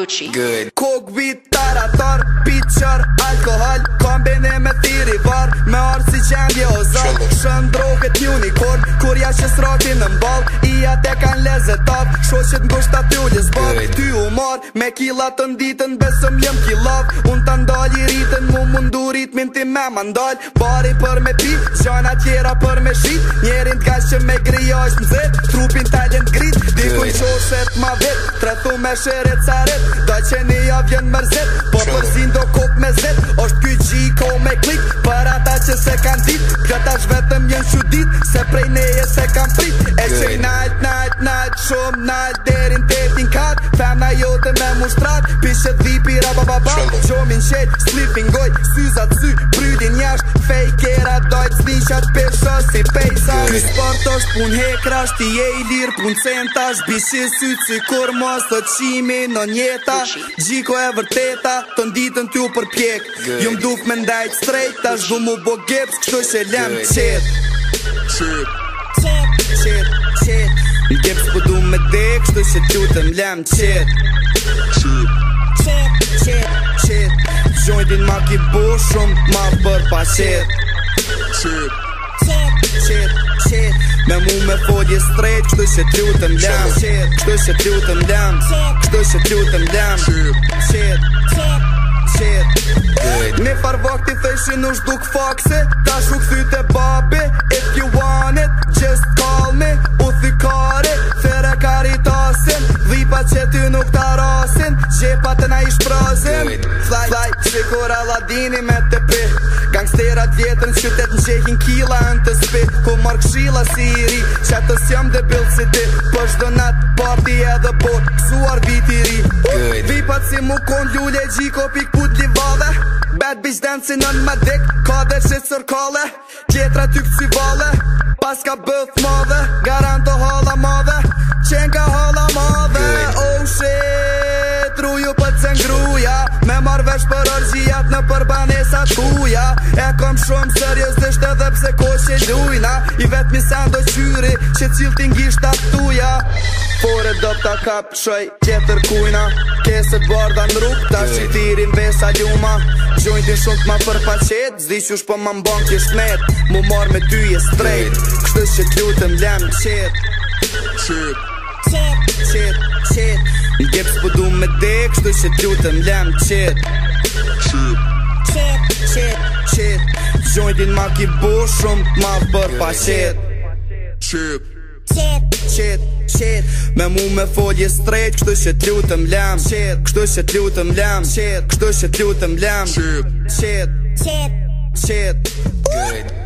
Good Kog beat, tarator, pitcher, alkohol Kombine me tiri var, me arsi si qenje o zal Shën droget një kur ja që sratin në mbal I ate kan leze tar, shoshit në bështat të ullis Ty u mar, me killa të nditën, besëm jëm kilav Unë të ndal i rritën, mu mundu rritmin ti me mandal Bari për me pi, qana tjera për me shit Njerin t'ka që me gri, ashtë mzit, trupin t'alin t'grit Dikun qoshet ma vet të rëthu me shere caret Da që një ja mërzet Po përzin do kop me zet Oshtë kuj qi i ko me klik Për ata që se kan dit Këta që vetëm jenë që dit Se prej neje se kan prit E që i najt, najt, najt Shumë najt Derin të etin kat Femna jote me mushtrat Pishe dhip babababa po Gjomin qet, slipin goj, syzat sy Brydin jasht, fejkera dojt Zvishat pesha si pejsa Ky sport është pun hekrash Ti e i lirë pun centash Bishin sy cy kur mua së të qimi Në njeta, gjiko e vërteta Të nditën t'ju për pjek Jum duk me ndajt strejt Ash du mu bo geps, kështu që lem qet Qet Qet Qet Qet po Qet Qet Qet Qet Qet Qet Qet Qet Qet Qet din ma ki bushum Ma bër pa shit Shit Shit Shit Shit Me mu me fodje strejt Kështu se trutëm dem Shit Kështu shit trutëm dem Kështu shit trutëm dem Shit Shit Shit Shit Me par vakti thëshin nush shduk fakse Ta shuk thyte babi If you want it Just call me U thykari Thera karitasin Dhipa që ty nuk ta rasin Gjepa të na ishprazin Fly, fly, fly. Shqe kur Aladini me të pi Gangsterat djetër në qytet në qehin kila në të spi Ku mark shila si i ri Qa të sjëm dhe bil si ti Për po shdo nat party edhe bot po, Kësuar vit i ri Good. Vipat si mu kon ljulje gjiko pik put li vave Bad bitch dance në në më dik Ka dhe qësër kalle Gjetra ty këci vale Pas ka bëth madhe Garanto ha ju pëllë të zëngruja Me marrë vesh për orëgjijat në përbanesat të E kom shumë sërjës të dhe pse ko që dujna I vetë mi do qyri që cilë t'ingisht atë tuja Por e do t'a kap shoj tjetër kujna Kese t'barda në rrug t'a shqitirin vesa ljuma Gjojnë t'i shumë t'ma për faqet Zdi që shpo ma mbon t'i Mu marrë me ty e strejt Kështës që t'lutën lem qëtë Qëtë Qëtë qit, qit Një gjepës për po du me dek, shtu që t'lutëm lem qit Qit, qit, qit, qit Gjojnë din ma ki bu shumë ma bërë pa qit Qit, qit, qit, qit Me mu me folje strejt, kështu që t'lutëm lem qit Kështu që t'lutëm lem qit Kështu që t'lutëm lem qit Qit, qit, qit Good